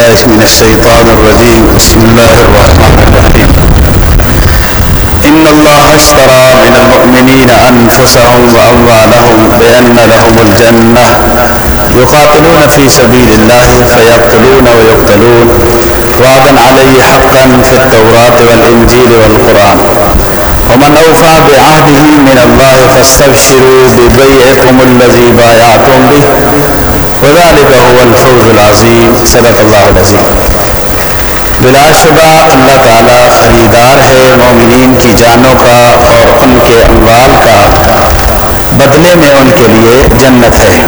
بالله من الشيطان الرجيم. بسم الله الرحمن الرحيم. إن الله اشترى من المؤمنين أنفسهم وأموالهم بأن لهم الجنة يقاتلون في سبيل الله فيقتلون ويقتلون وعدا عليه حقا في التوراة والإنجيل والقرآن ومن أوفى بعهده من الله فاستبشروا ببيعكم الذي بايعتم به وذلك هو الفوز العظیم صدق اللہ العظیم بلا شبہ اللہ تعالیٰ خریدار ہے مومنین کی جانوں کا اور ان کے اموال کا بدلے میں ان کے لیے جنت ہے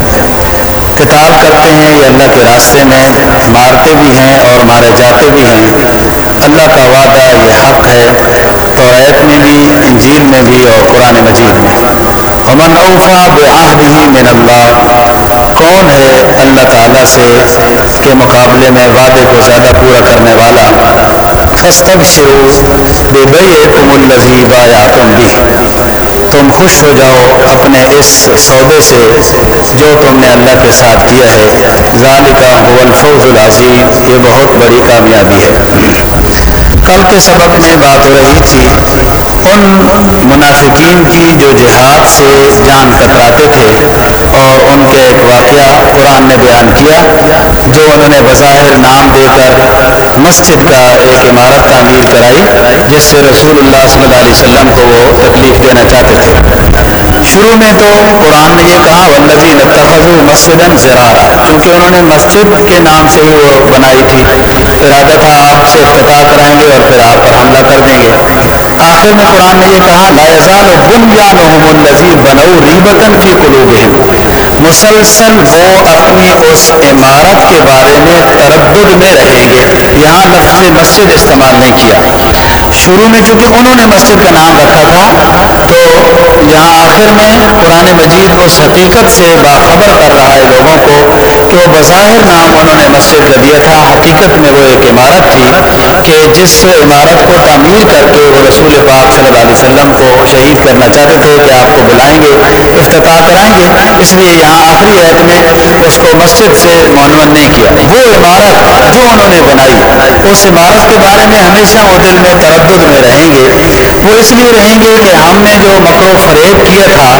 کتاب کرتے ہیں یہ اللہ کے راستے میں مارتے بھی ہیں اور مارے جاتے بھی ہیں اللہ کا وعدہ یہ حق ہے توریت میں بھی انجیل میں بھی اور قرآن مجید میں امن اوفا بعہدہ من اللہ کون ہے اللہ تعالیٰ سے کے مقابلے میں وعدے کو زیادہ پورا کرنے والا فستب شروع بے بے تم الزی بایا تم بھی تم خوش ہو جاؤ اپنے اس سودے سے جو تم نے اللہ کے ساتھ کیا ہے ذالکہ هو الفوز العظیم یہ بہت بڑی کامیابی ہے کل کے سبق میں بات ہو رہی تھی ان منافقین کی جو جہاد سے جان کتراتے تھے اور ان کے ایک واقعہ قرآن نے بیان کیا جو انہوں نے بظاہر نام دے کر مسجد کا ایک عمارت تعمیر کرائی جس سے رسول اللہ صلی اللہ علیہ وسلم کو وہ تکلیف دینا چاہتے تھے شروع میں تو قرآن نے یہ کہا ولزی نتخذ مسجد زرارا کیونکہ انہوں نے مسجد کے نام سے ہی وہ بنائی تھی ارادہ تھا آپ سے افتتاح کرائیں گے اور پھر آپ پر حملہ کر دیں گے آخر میں قرآن نے یہ کہا لا یزال بنیانہم الذی بنو ریبتن فی قلوبہم مسلسل وہ اپنی اس عمارت کے بارے میں تردد میں رہیں گے یہاں لفظ مسجد استعمال نہیں کیا شروع میں چونکہ انہوں نے مسجد کا نام رکھا تھا تو یہاں آخر میں قرآن مجید اس حقیقت سے باخبر کر رہا ہے لوگوں کو کہ وہ بظاہر نام انہوں نے مسجد کا دیا تھا حقیقت میں وہ ایک عمارت تھی کہ جس عمارت کو تعمیر کر کے وہ رسول پاک صلی اللہ علیہ وسلم کو شہید کرنا چاہتے تھے کہ آپ کو بلائیں گے افتتاح کرائیں گے اس لیے یہاں آخری عہد میں اس کو مسجد سے معنون نہیں کیا وہ عمارت جو انہوں نے بنائی اس عمارت کے بارے میں ہمیشہ وہ دل میں تردد میں رہیں گے وہ اس لیے رہیں گے کہ ہم نے جو مکر و فریب کیا تھا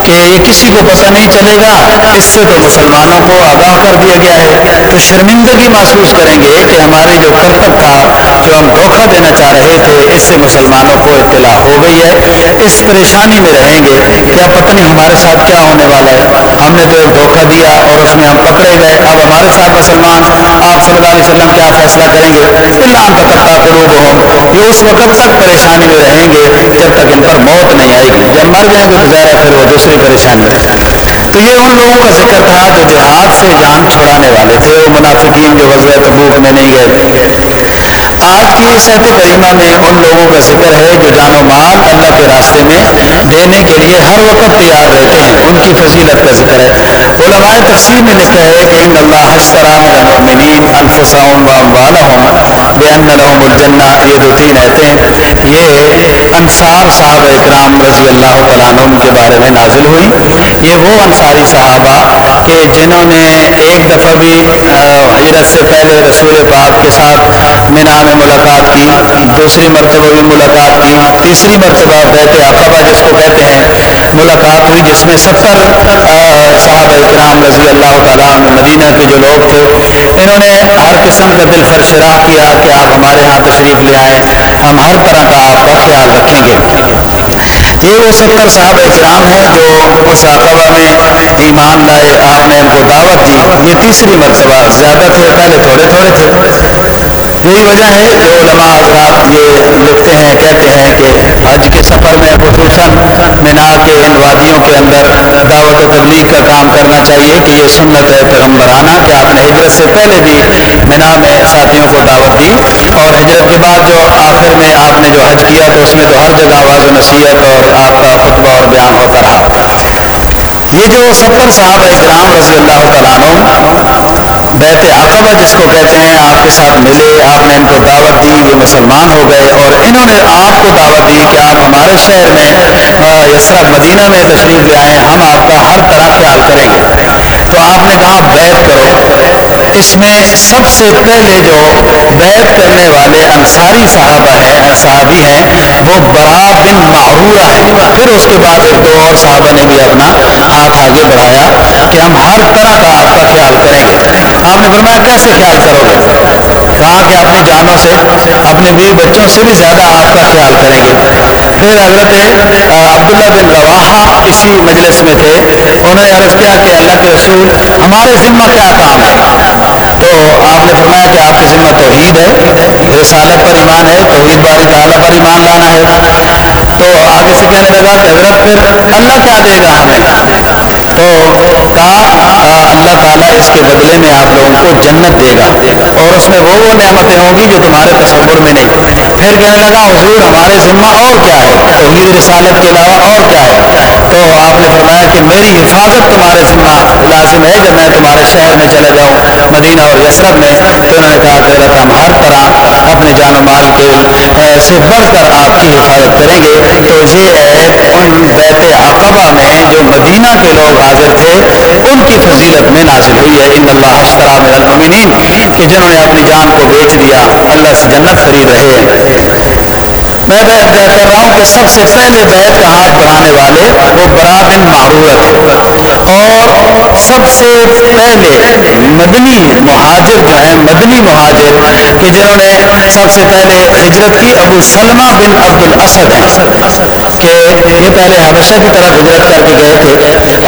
کہ یہ کسی کو پتہ نہیں چلے گا اس سے تو مسلمانوں کو آگاہ کر دیا گیا ہے تو شرمندگی محسوس کریں گے۔ کہ ہمارے جو کرتب تھا جو ہم دھوکہ چاہ رہے تھے اس سے مسلمانوں کو اطلاع ہو گئی ہے اس پریشانی میں رہیں گے؟ کیا پتہ نہیں ہمارے ساتھ کیا ہونے والا ہے ہم نے تو ایک دھوکہ دیا اور اس میں ہم پکڑے گئے اب ہمارے ساتھ مسلمان آپ صلی اللہ علیہ وسلم کیا فیصلہ کریں گے؟ اللہ تقطع قلوب ہوں یہ اس وقت تک پریشانی میں رہیں گے جب تک ان پر موت نہیں آئے گی۔ جب مر جائیں گے تو ظاہر ہے پھر وہ دوسری پریشانی تو یہ ان لوگوں کا ذکر تھا جو جہاد سے جان چھڑانے والے تھے وہ منافقین جو غزوہ تبوک میں نہیں گئے آج کی اس عہد کریمہ میں ان لوگوں کا ذکر ہے جو جان و مال اللہ کے راستے میں، دینے کے لیے ہر وقت تیار رہتے ہیں۔ ان کی فضیلت کا ذکر ہے علماء تفسیر نے لکھا ہے کہ ان اللہ اشترا من المؤمنین انفسهم واموالهم بان لهم الجنہ یہ دو تین آیتیں یہ انصار صحابہ اکرام رضی اللہ تعالیٰ عنہ کے بارے میں نازل ہوئی یہ وہ انصاری صحابہ کہ جنہوں نے ایک دفعہ بھی ہجرت سے پہلے رسول پاک کے ساتھ مینا میں ملاقات کی دوسری مرتبہ بھی ملاقات کی تیسری مرتبہ بیت عقبہ جس کو کہتے ہیں ملاقات ہوئی جس میں ستر صحابہ اکرام رضی اللہ تعالیٰ مدینہ کے جو لوگ تھے انہوں نے ہر قسم کا دل فرشراہ کیا کہ آپ ہمارے ہاں تشریف لے آئیں ہم ہر طرح کا آپ کا خیال رکھیں گے یہ وہ ستر صاحب اکرام ہیں جو اس عقبہ میں ایمان لائے آپ نے ان کو دعوت دی یہ تیسری مرتبہ زیادہ تھے پہلے تھوڑے تھوڑے تھے یہی وجہ ہے کہ علماء حضرات یہ لکھتے ہیں کہتے ہیں کہ حج کے سفر میں خصوصاً مینا کے ان وادیوں کے اندر دعوت و تبلیغ کا کام کرنا چاہیے کہ یہ سنت ہے پیغمبرانہ کہ آپ نے ہجرت سے پہلے بھی مینا میں ساتھیوں کو دعوت دی اور ہجرت کے بعد جو آخر میں آپ نے جو حج کیا تو اس میں تو ہر جگہ آواز و نصیحت اور آپ کا خطبہ اور بیان ہوتا رہا یہ جو ستر صحابہ اکرام رضی اللہ تعالیٰ بیت عقبہ جس کو کہتے ہیں، آپ کے ساتھ ملے آپ نے ان کو دعوت دی یہ مسلمان ہو گئے اور انہوں نے آپ کو دعوت دی کہ آپ ہمارے شہر میں یسرف مدینہ میں تشریف لے آئیں ہم آپ کا ہر طرح خیال کریں گے۔ تو آپ نے کہا بیت کرو اس میں سب سے پہلے جو بیت کرنے والے انصاری صحابہ ہیں صحابی ہیں، وہ برا بن معرورہ ہے پھر اس کے بعد ایک دو اور صحابہ نے بھی اپنا ہاتھ آگے بڑھایا کہ ہم ہر طرح کا آپ کا خیال کریں گے آپ نے فرمایا کیسے خیال کرو گے؟ کہا کہ اپنی جانوں سے اپنے بیوی بچوں سے بھی زیادہ آپ کا خیال کریں گے۔ پھر حضرت عبداللہ بن رواحہ اسی مجلس میں تھے۔ انہوں نے عرض کیا کہ اللہ کے رسول ہمارے ذمہ کیا کام ہے؟ تو آپ نے فرمایا کہ آپ کے ذمہ توحید ہے رسالت پر ایمان ہے توحید باری تعالیٰ پر ایمان لانا ہے تو آگے سے کہنے لگا کہ حضرت پھر اللہ کیا دے گا ہمیں تو کہا اللہ تعالیٰ اس کے بدلے میں آپ لوگوں کو جنت دے گا اور اس میں وہ وہ نعمتیں ہوں گی جو تمہارے تصور میں نہیں پھر کہنے لگا حضور ہمارے ذمہ اور کیا ہے؟ توحید رسالت کے علاوہ اور کیا ہے؟ تو آپ نے فرمایا کہ میری حفاظت تمہارے ذمہ لازم ہے جب میں تمہارے شہر میں چلا جاؤں مدینہ اور یسرت میں تو انہوں نے کہا کہ ہم ہر طرح اپنے جان و مال کے سے بڑھ کر آپ کی حفاظت کریں گے تو یہ ہے ان بیت عقبہ میں جو مدینہ کے لوگ حاضر تھے ان کی فضیلت میں نازل ہوئی ہے۔ ان اللہ اشترا من المؤمنین کہ جنہوں نے اپنی جان کو بیچ دیا اللہ سے جنت خرید رہے۔ میں کر رہا ہوں کہ سب سے پہلے بیت کا ہاتھ بڑھانے والے وہ برا بن معرورت اور سب سے پہلے مدنی مہاجر جو ہیں مدنی مہاجر کہ جنہوں نے سب سے پہلے ہجرت کی ابو سلمہ بن عبد الاسد ہیں کہ یہ پہلے حبشہ کی طرف ہجرت کر کے گئے تھے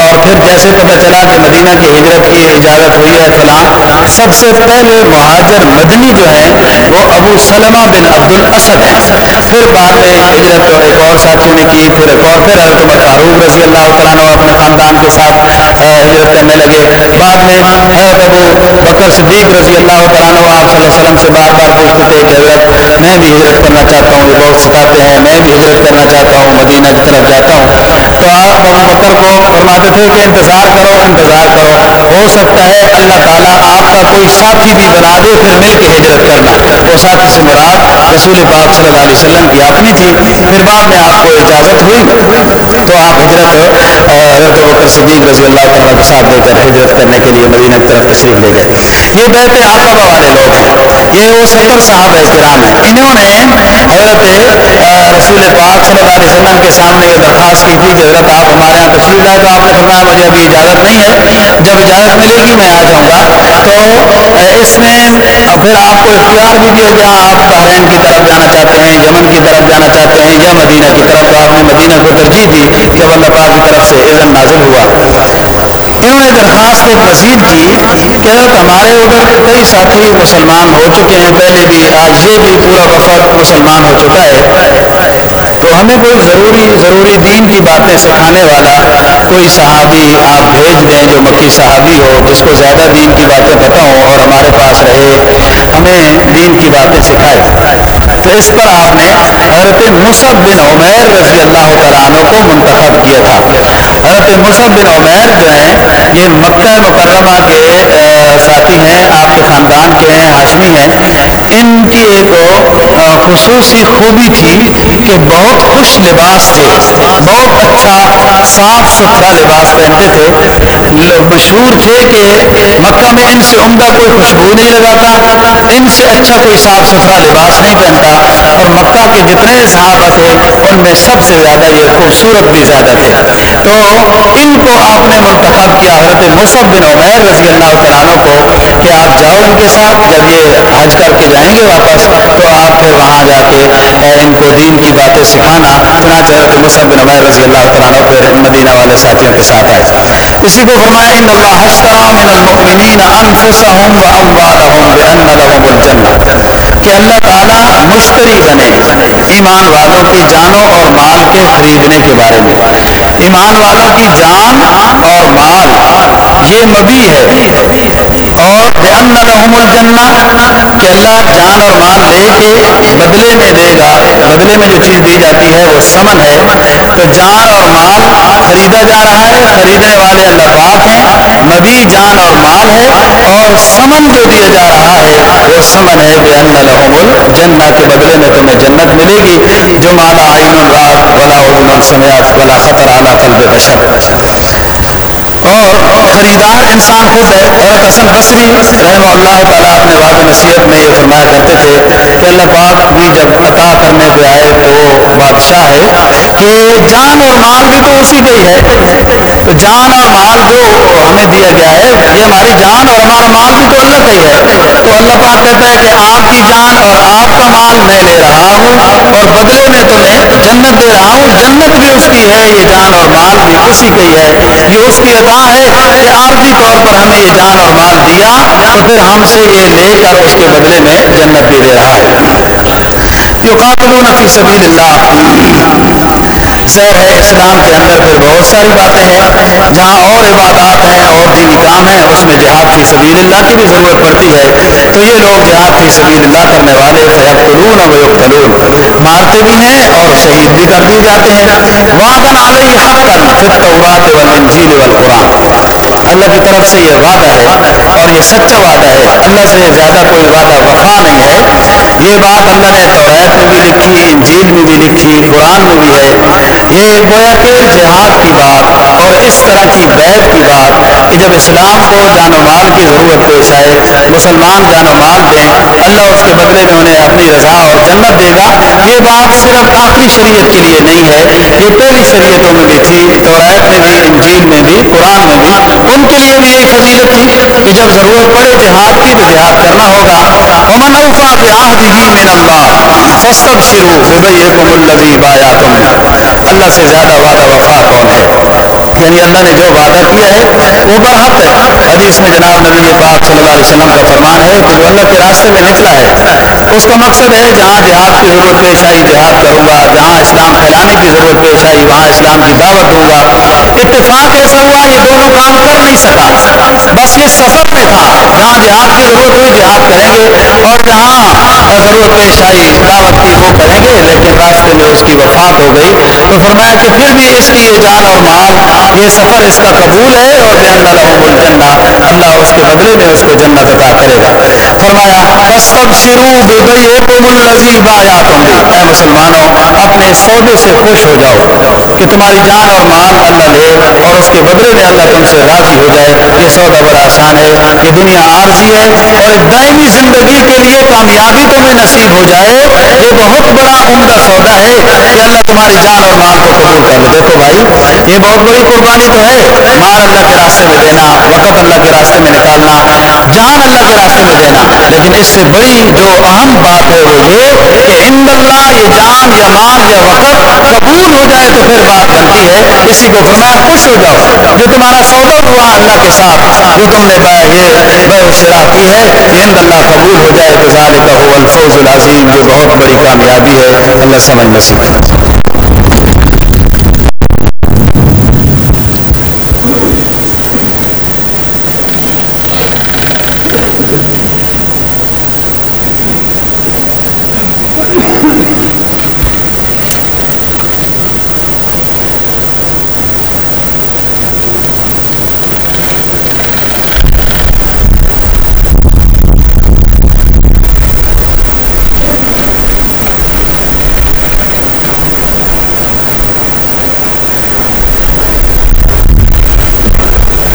اور پھر جیسے پتہ چلا کہ مدینہ کی ہجرت کی اجازت ہوئی ہے فلاں سب سے پہلے مہاجر مدنی جو ہیں وہ ابو سلمہ بن عبد الاسد ہیں پھر بعد میں ہجرت جو ایک اور ساتھیوں نے کی پھر ایک اور پھر حضرت عمر فاروق رضی اللہ تعالیٰ اپنے خاندان کے ساتھ ہجرت کرنے لگے بعد میں حضرت ابو بکر صدیق رضی اللہ تعالیٰ آپ صلی اللہ علیہ وسلم سے بار بار پوچھتے تھے کہ حضرت میں بھی ہجرت کرنا چاہتا ہوں یہ بہت ستاتے ہیں میں بھی ہجرت کرنا چاہتا ہوں مدینہ کی طرف جاتا ہوں تو آپ ابو بکر کو فرماتے تھے کہ انتظار کرو انتظار کرو۔ ہو سکتا ہے اللہ تعالیٰ آپ کا کوئی ساتھی بھی بنا دے پھر مل کے ہجرت کرنا وہ ساتھی سے مراد رسول پاک صلی اللہ علیہ وسلم کی اپنی تھی پھر بعد میں آپ کو اجازت ہوئی تو آپ ہجرت حضرت بکر صدیق رضی اللہ تعالیٰ کے کر ہجرت کرنے کے لیے مدینہ کی طرف تشریف لے گئے یہ بیت عقبہ والے لوگ یہ وہ ستر صاحب کرام ہیں انہوں نے حضرت رسول پاک صلی اللہ علیہ وسلم کے سامنے یہ درخواست کی تھی کہ حضرت آپ ہمارے یہاں تشریف لائے تو آپ نے فرمایا مجھے ابھی اجازت نہیں ہے جب اجازت ملے گی میں آ جاؤں گا تو اس میں پھر آپ کو اختیار بھی دیا گیا آپ بحرین کی طرف جانا چاہتے ہیں یمن کی طرف جانا چاہتے ہیں یا مدینہ کی طرف تو آپ نے مدینہ کو ترجیح دی جب اللہ پاک کی طرف سے اذن نازل ہوا انہوں نے درخواست ایک مزید کی کہ ہمارے ادھر کئی ساتھی مسلمان ہو چکے ہیں پہلے بھی آج یہ بھی پورا وفد مسلمان ہو چکا ہے۔ تو ہمیں کوئی ضروری ضروری دین کی باتیں سکھانے والا، کوئی صحابی آپ بھیج دیں جو مکی صحابی ہو جس کو زیادہ دین کی باتیں پتہ ہوں اور ہمارے پاس رہے ہمیں دین کی باتیں سکھائے تو اس پر آپ نے حضرت مصب بن عمیر رضی اللہ تعالیٰ عنہ کو منتخب کیا تھا حضرت مصب بن عمیر جو ہیں یہ مکہ مکرمہ کے ساتھی ہیں آپ کے خاندان کے ہیں ہاشمی ہیں ان کی ایک خصوصی خوبی تھی کہ بہت خوش لباس تھے بہت اچھا صاف ستھرا اچھا لباس پہنتے تھے مشہور تھے کہ مکہ میں ان سے عمدہ کوئی خوشبو نہیں لگاتا ان سے اچھا کوئی صاف ستھرا لباس نہیں پہنتا اور مکہ کے جتنے صحابہ تھے ان میں سب سے زیادہ یہ خوبصورت بھی زیادہ تھے تو ان کو آپ نے منتخب کیا حضرت مصب بن عمیر رضی اللہ تعالیٰ کو کہ آپ جاؤ ان کے ساتھ جب یہ حج کر کے جائیں گے واپس تو آپ پھر وہاں جا کے ان کو دین کی باتیں سکھانا چنانچہ حضرت مصب بن عمیر رضی اللہ تعالیٰ پھر مدینہ والے ساتھیوں کے ساتھ آئے اسی کو فرمایا ان اللہ اشترا من المؤمنین انفسهم واموالهم بان لهم الجنہ کہ اللہ تعالیٰ مشتری بنے ایمان والوں کی جانوں اور مال کے خریدنے کے بارے میں ایمان والوں کی جان اور مال یہ مبی ہے اور بان لهم الجنہ کہ اللہ جان اور مال لے کے بدلے میں دے گا۔ بدلے میں جو چیز دی جاتی ہے، وہ سمن ہے۔ تو جان اور مال خریدا جا رہا ہے، خریدنے والے اللہ پاک ہیں۔ نبی جان اور مال ہے اور سمن جو دیا جا رہا ہے، وہ سمن ہے بے ان لحم الجنہ کے بدلے میں تمہیں جنت ملے گی۔ جو مالا آئین رات ولا علوم سمیات ولا خطر اعلیٰ قلب بشر اور خریدار انسان خود ہے حضرت حسن بصری رحمہ اللہ تعالیٰ اپنے واد نصیحت میں یہ فرمایا کرتے تھے کہ اللہ پاک بھی جب عطا کرنے پہ آئے تو بادشاہ ہے۔ کہ جان اور مال بھی تو اسی کا ہی ہے۔ تو جان اور مال جو ہمیں دیا گیا ہے۔ یہ ہماری جان اور ہمارا مال بھی تو اللہ کا ہی ہے۔ تو اللہ پاک کہتا ہے کہ آپ کی جان اور آپ کا مال میں لے رہا ہوں۔ اور بدلے میں تمہیں جنت دے رہا ہوں، جنت بھی اس کی ہے۔ یہ جان اور مال بھی اسی کا ہی ہے۔ یہ اس کی عطا ہے۔ کہ عارضی طور پر ہمیں یہ جان اور مال دیا تو پھر ہم سے یہ لے کر اس کے بدلے میں جنت بھی دے رہا ہے یقاتلون فی سبیل اللہ سیر ہے اسلام کے اندر پھر بہت ساری باتیں ہیں جہاں اور عبادات ہیں، اور دینی کام ہیں اس میں جہاد فی سبیل اللہ کی بھی ضرورت پڑتی ہے، تو یہ لوگ جہاد فی سبیل اللہ کرنے والے فیقتلون و یقتلون مارتے بھی ہیں اور شہید بھی کر دیے جاتے ہیں۔ وعدن علیہ حقا فی التورات والانجیل والقرآن اللہ کی طرف سے یہ وعدہ ہے اور یہ سچا وعدہ ہے اللہ سے زیادہ کوئی وعدہ وفا نہیں ہے یہ بات اللہ نے توریت میں بھی لکھی انجیل میں بھی لکھی قرآن میں بھی ہے یہ گویا کہ جہاد کی بات اور اس طرح کی بیت کی بات کہ جب اسلام کو جان و مال کی ضرورت پیش آئے مسلمان جان و مال دیں اللہ اس کے بدلے میں انہیں اپنی رضا اور جنت دے گا یہ بات صرف آخری شریعت کے لیے نہیں ہے یہ پہلی شریعتوں میں بھی تھی توریت میں بھی انجیل میں بھی ان کے لیے بھی یہی فضیلت تھی کہ جب ضرورت پڑے جہاد کی تو جہاد کرنا ہوگا ومن اوفا بعہدہ من اللہ فاستبشروا ببیعکم الذی بایعتم اللہ سے زیادہ وعدہ وفا کون ہے یعنی اللہ نے جو وعدہ کیا ہے، وہ برحق ہے۔ حدیث میں جناب نبی پاک صلی اللہ علیہ وسلم کا فرمان ہے کہ جو اللہ کے راستے میں نکلا ہے۔ اس کا مقصد ہے جہاں جہاد کی ضرورت پیش آئی جہاد کروں گا جہاں اسلام پھیلانے کی ضرورت پیش آئی، وہاں اسلام کی دعوت دوں گا اتفاق ایسا ہوا یہ دونوں کام کر نہیں سکا بس یہ سفر میں تھا جہاں جہاد کی ضرورت ہوئی جہاد کریں گے اور جہاں ضرورت پیش آئی دعوت کی وہ کریں گے لیکن راستے میں اس کی وفات ہو گئی تو فرمایا کہ پھر بھی اس کی یہ جان اور مال یہ سفر اس کا قبول ہے اور بین لہم الجنہ اللہ اس کے بدلے میں اس کو جنت عطا کرے گا فرمایا فاستبشروا ببیعکم الذی بایعتم اے مسلمانوں اپنے سودے سے خوش ہو جاؤ کہ تمہاری جان اور مال اللہ لے اور اس کے بدلے میں اللہ تم سے راضی ہو جائے یہ سودا بڑا آسان ہے۔ یہ دنیا عارضی ہے اور ایک دائمی زندگی کے لیے کامیابی تمہیں نصیب ہو جائے یہ بہت بڑا عمدہ سودا ہے کہ اللہ تمہاری جان اور مال کو قبول کر لے دیکھو بھائی یہ بہت بڑی قربانی تو ہے، مال اللہ کے راستے میں دینا، وقت اللہ کے راستے میں نکالنا، جان اللہ کے راستے میں دینا۔ لیکن اس سے بڑی جو اہم بات ہے وہ یہ ان اللہ یہ جان یا مال یا وقت قبول ہو جائے تو پھر بات بنتی ہے اسی کو فرمایا خوش ہو جاؤ جو تمہارا سودا ہوا اللہ کے ساتھ جو تم نے یہ بے شرا کی ہے یہ اللہ قبول ہو جائے تو ذالک هو الفوز العظیم یہ بہت بڑی کامیابی ہے۔ اللہ سمجھ نصیب